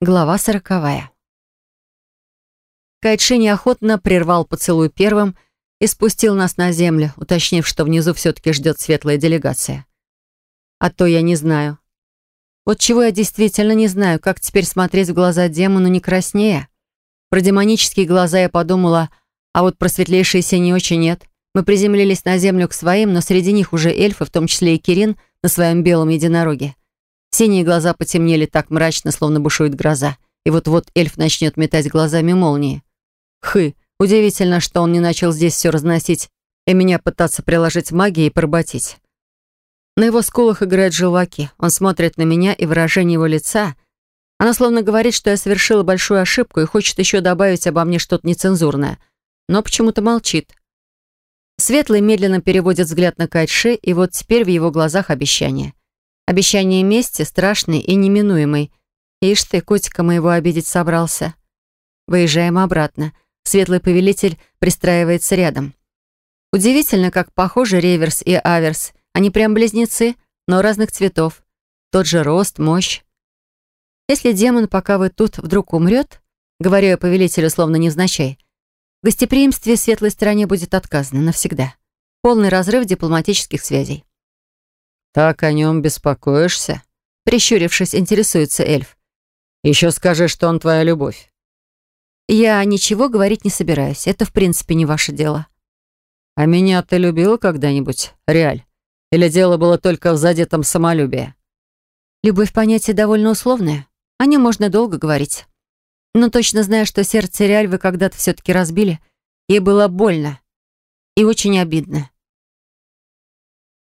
Глава сороковая. Кайтши неохотно прервал поцелуй первым и спустил нас на землю, уточнив, что внизу все-таки ждет светлая делегация. А то я не знаю. Вот чего я действительно не знаю, как теперь смотреть в глаза демону не краснее. Про демонические глаза я подумала, а вот про светлейшие синие очень нет. Мы приземлились на землю к своим, но среди них уже эльфы, в том числе и Кирин, на своем белом единороге. Синие глаза потемнели так мрачно, словно бушует гроза. И вот-вот эльф начнет метать глазами молнии. Хы, удивительно, что он не начал здесь все разносить и меня пытаться приложить магией и поработить. На его скулах играют желваки. Он смотрит на меня, и выражение его лица... Она словно говорит, что я совершила большую ошибку и хочет еще добавить обо мне что-то нецензурное. Но почему-то молчит. Светлый медленно переводит взгляд на Кайтши, и вот теперь в его глазах обещание. Обещание мести страшный и неминуемый. Ишь ты, котика моего обидеть собрался. Выезжаем обратно. Светлый повелитель пристраивается рядом. Удивительно, как похожи реверс и аверс. Они прям близнецы, но разных цветов. Тот же рост, мощь. Если демон, пока вы тут, вдруг умрет, говорю я повелителю словно невзначай, в гостеприимстве светлой стороне будет отказано навсегда. Полный разрыв дипломатических связей. «Так о нем беспокоишься?» Прищурившись, интересуется эльф. «Еще скажи, что он твоя любовь». «Я ничего говорить не собираюсь. Это, в принципе, не ваше дело». «А меня ты любила когда-нибудь, Реаль? Или дело было только в задетом самолюбии?» «Любовь понятие довольно условное. О нем можно долго говорить. Но точно знаю, что сердце Реаль вы когда-то все-таки разбили. Ей было больно. И очень обидно.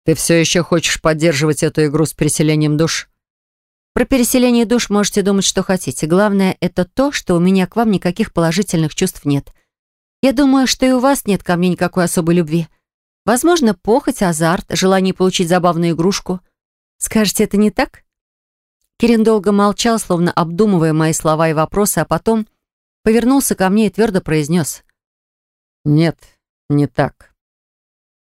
Ты все еще хочешь поддерживать эту игру с переселением душ? Про переселение душ можете думать, что хотите. Главное, это то, что у меня к вам никаких положительных чувств нет. Я думаю, что и у вас нет ко мне никакой особой любви. Возможно, похоть, азарт, желание получить забавную игрушку. Скажете, это не так? Кирин долго молчал, словно обдумывая мои слова и вопросы, а потом повернулся ко мне и твердо произнес. «Нет, не так».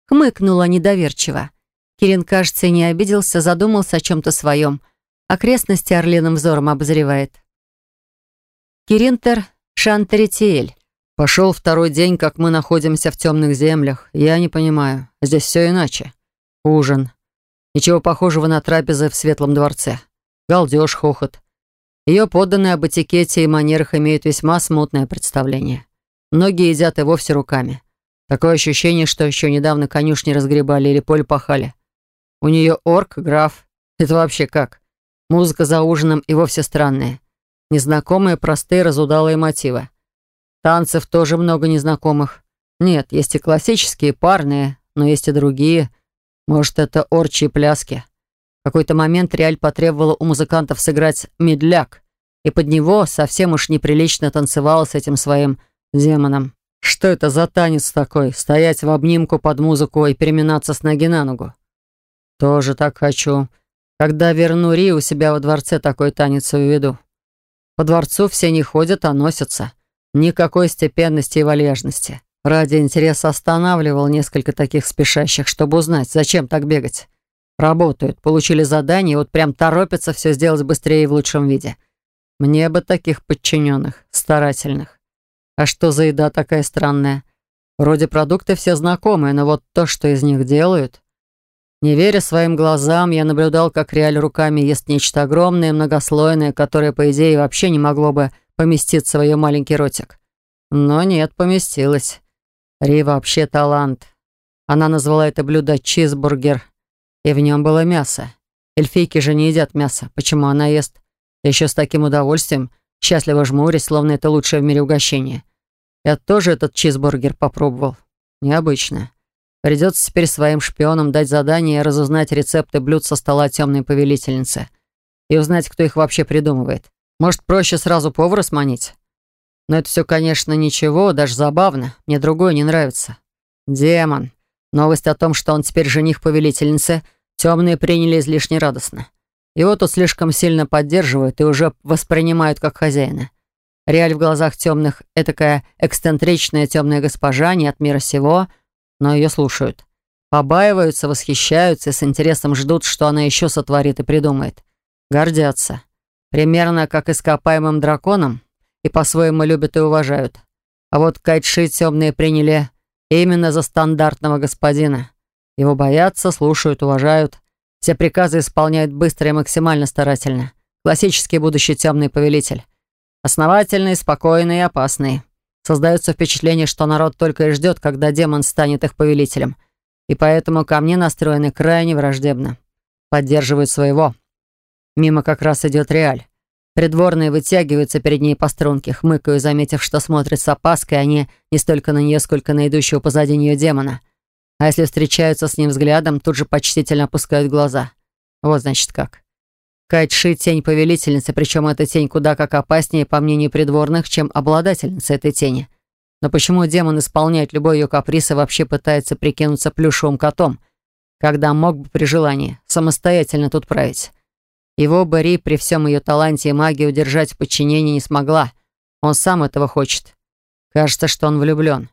Хмыкнула недоверчиво. Кирин, кажется, не обиделся, задумался о чем-то своем. Окрестности орлиным взором обозревает. Киринтер Шантеритиэль. Пошел второй день, как мы находимся в темных землях. Я не понимаю. Здесь все иначе. Ужин. Ничего похожего на трапезы в Светлом дворце. Галдеж, хохот. Ее подданные об этикете и манерах имеют весьма смутное представление. Многие едят и вовсе руками. Такое ощущение, что еще недавно конюшни разгребали или поле пахали. У нее орк, граф. Это вообще как? Музыка за ужином и вовсе странная. Незнакомые, простые, разудалые мотивы. Танцев тоже много незнакомых. Нет, есть и классические, парные, но есть и другие. Может, это орчие пляски. В какой-то момент Реаль потребовала у музыкантов сыграть медляк, и под него совсем уж неприлично танцевала с этим своим демоном. Что это за танец такой? Стоять в обнимку под музыку и переминаться с ноги на ногу? «Тоже так хочу. Когда верну Ри, у себя во дворце такой танец уведу. По дворцу все не ходят, а носятся. Никакой степенности и вальяжности. Ради интереса останавливал несколько таких спешащих, чтобы узнать, зачем так бегать. Работают, получили задание, вот прям торопятся все сделать быстрее и в лучшем виде. Мне бы таких подчиненных, старательных. А что за еда такая странная? Вроде продукты все знакомые, но вот то, что из них делают... Не веря своим глазам, я наблюдал, как Реаль руками ест нечто огромное многослойное, которое, по идее, вообще не могло бы поместиться в ее маленький ротик. Но нет, поместилось. Ри вообще талант. Она назвала это блюдо чизбургер, и в нем было мясо. Эльфийки же не едят мясо. Почему она ест? еще с таким удовольствием, счастливо жмурясь, словно это лучшее в мире угощение. Я тоже этот чизбургер попробовал. Необычно. Придется теперь своим шпионам дать задание разузнать рецепты блюд со стола темной повелительницы и узнать, кто их вообще придумывает. Может, проще сразу повара сманить? Но это все, конечно, ничего, даже забавно. Мне другое не нравится. Демон. Новость о том, что он теперь жених повелительницы, темные приняли излишне радостно. Его тут слишком сильно поддерживают и уже воспринимают как хозяина. Реаль в глазах темных — этакая эксцентричная темная госпожа, не от мира сего — но ее слушают. Побаиваются, восхищаются и с интересом ждут, что она еще сотворит и придумает. Гордятся. Примерно как ископаемым драконам, и по-своему любят и уважают. А вот Кайтши темные приняли именно за стандартного господина. Его боятся, слушают, уважают. Все приказы исполняют быстро и максимально старательно. Классический будущий темный повелитель. Основательный, спокойный и опасный. Создается впечатление, что народ только и ждет, когда демон станет их повелителем. И поэтому ко мне настроены крайне враждебно. Поддерживают своего. Мимо как раз идет Реаль. Придворные вытягиваются перед ней по струнке, хмыкаю, заметив, что смотрят с опаской они не столько на нее, сколько на идущего позади нее демона. А если встречаются с ним взглядом, тут же почтительно опускают глаза. Вот значит как. Кайтши — тень повелительницы, причем эта тень куда как опаснее, по мнению придворных, чем обладательница этой тени. Но почему демон исполняет любой ее каприз и вообще пытается прикинуться плюшевым котом, когда мог бы при желании самостоятельно тут править? Его Барри при всем ее таланте и магии удержать в подчинении не смогла. Он сам этого хочет. Кажется, что он влюблен.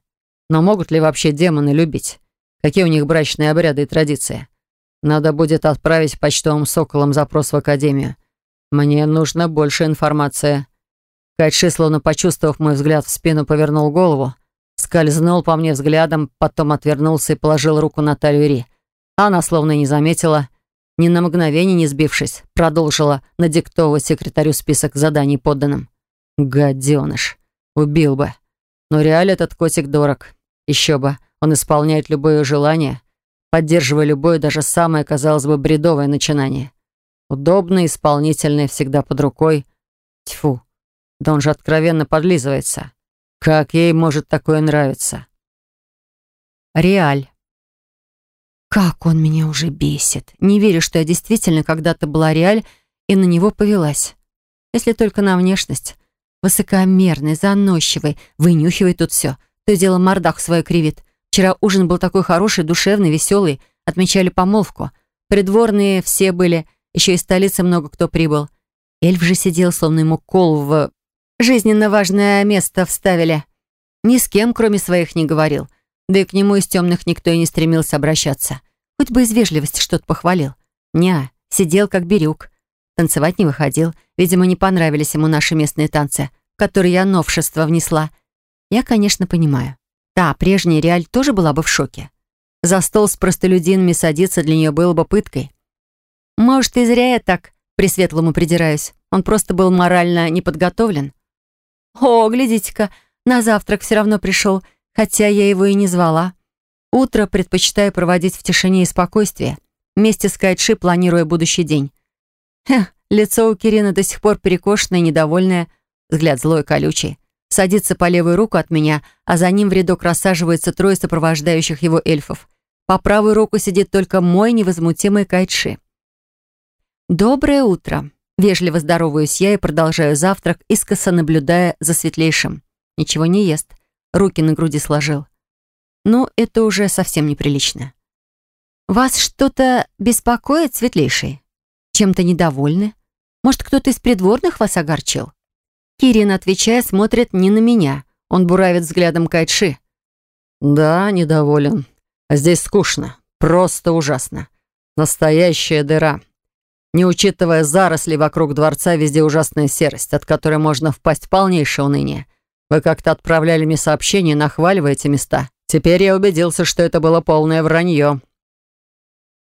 Но могут ли вообще демоны любить? Какие у них брачные обряды и традиции? Надо будет отправить почтовым соколом запрос в академию. Мне нужно больше информации. Кайши, словно почувствовав мой взгляд в спину, повернул голову, скользнул по мне взглядом, потом отвернулся и положил руку на талию Ри. Она словно не заметила, ни на мгновение не сбившись, продолжила надиктовывать секретарю список заданий подданным. Гаденыш. Убил бы. Но реально этот котик дорог. Еще бы. Он исполняет любое желание, поддерживая любое, даже самое, казалось бы, бредовое начинание. Удобный, исполнительный, всегда под рукой. Тьфу, да он же откровенно подлизывается. Как ей может такое нравиться? Реаль. Как он меня уже бесит. Не верю, что я действительно когда-то была Реаль и на него повелась. Если только на внешность. Высокомерный, заносчивый, вынюхивает тут все. То дело мордах свою кривит. Вчера ужин был такой хороший, душевный, веселый. Отмечали помолвку. Придворные все были. Еще из столицы много кто прибыл. Эльф же сидел, словно ему кол в... Жизненно важное место вставили. Ни с кем, кроме своих, не говорил. Да и к нему из темных никто и не стремился обращаться. Хоть бы из вежливости что-то похвалил. Ня, сидел как бирюк. Танцевать не выходил. Видимо, не понравились ему наши местные танцы, которые я новшество внесла. Я, конечно, понимаю. Да, прежняя Реаль тоже была бы в шоке. За стол с простолюдинами садиться для нее было бы пыткой. Может, и зря я так Пресветлому придираюсь. Он просто был морально неподготовлен. О, глядите-ка, на завтрак все равно пришел, хотя я его и не звала. Утро предпочитаю проводить в тишине и спокойствии, вместе с Кайтши планируя будущий день. Хех, лицо у Кирина до сих пор перекошенное, недовольное, взгляд злой, колючий садится по левую руку от меня, а за ним в рядок рассаживается трое сопровождающих его эльфов. По правую руку сидит только мой невозмутимый Кайтши. «Доброе утро!» Вежливо здороваюсь я и продолжаю завтрак, искоса наблюдая за светлейшим. Ничего не ест, руки на груди сложил. Ну, это уже совсем неприлично. «Вас что-то беспокоит, светлейший? Чем-то недовольны? Может, кто-то из придворных вас огорчил?» Кирин, отвечая, смотрит не на меня. Он буравит взглядом Кайши. «Да, недоволен. Здесь скучно. Просто ужасно. Настоящая дыра. Не учитывая заросли вокруг дворца, везде ужасная серость, от которой можно впасть в полнейшее уныние. Вы как-то отправляли мне сообщение, нахваливая эти места. Теперь я убедился, что это было полное вранье».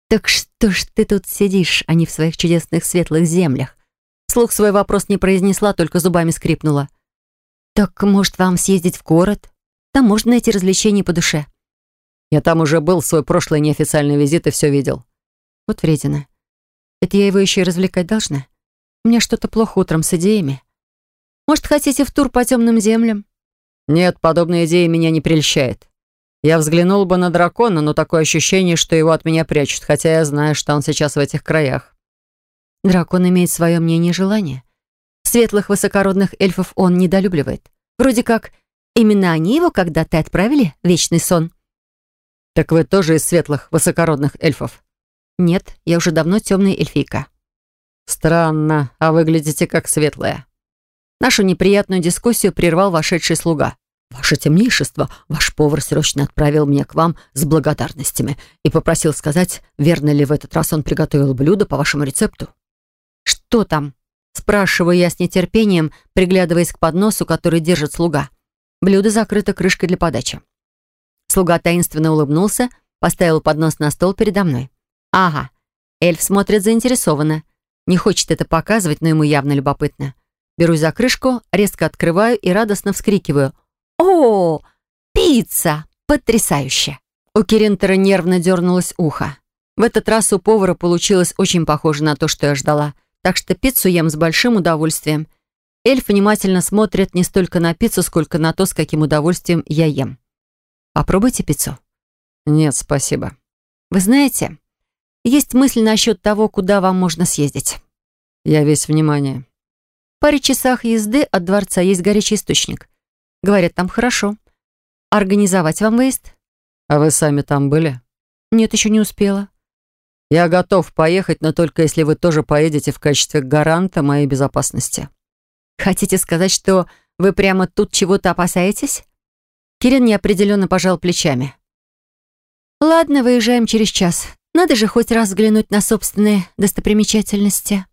«Так что ж ты тут сидишь, а не в своих чудесных светлых землях?» Слух свой вопрос не произнесла, только зубами скрипнула. «Так, может, вам съездить в город? Там можно найти развлечения по душе». «Я там уже был свой прошлый неофициальный визит и все видел». «Вот вредина. Это я его еще и развлекать должна? У меня что-то плохо утром с идеями. Может, хотите в тур по темным землям?» «Нет, подобная идея меня не прельщает. Я взглянул бы на дракона, но такое ощущение, что его от меня прячут, хотя я знаю, что он сейчас в этих краях. Дракон имеет свое мнение и желание. Светлых высокородных эльфов он недолюбливает. Вроде как, именно они его когда-то отправили в вечный сон. «Так вы тоже из светлых высокородных эльфов?» «Нет, я уже давно темная эльфийка». «Странно, а выглядите как светлая». Нашу неприятную дискуссию прервал вошедший слуга. «Ваше темнейшество, ваш повар срочно отправил меня к вам с благодарностями и попросил сказать, верно ли в этот раз он приготовил блюдо по вашему рецепту». «Что там?» Спрашиваю я с нетерпением, приглядываясь к подносу, который держит слуга. Блюдо закрыто крышкой для подачи. Слуга таинственно улыбнулся, поставил поднос на стол передо мной. Ага, эльф смотрит заинтересованно. Не хочет это показывать, но ему явно любопытно. Берусь за крышку, резко открываю и радостно вскрикиваю. «О, пицца! Потрясающе!» У Киринтера нервно дернулось ухо. В этот раз у повара получилось очень похоже на то, что я ждала, так что пиццу ем с большим удовольствием. Эльф внимательно смотрит не столько на пиццу, сколько на то, с каким удовольствием я ем. Попробуйте пиццу. Нет, спасибо. Вы знаете, есть мысль насчет того, куда вам можно съездить. Я весь внимание. В паре часах езды от дворца есть горячий источник. Говорят, там хорошо. Организовать вам выезд? А вы сами там были? Нет, еще не успела. Я готов поехать, но только если вы тоже поедете в качестве гаранта моей безопасности. Хотите сказать, что вы прямо тут чего-то опасаетесь? Кирин неопределенно пожал плечами. «Ладно, выезжаем через час. Надо же хоть раз взглянуть на собственные достопримечательности».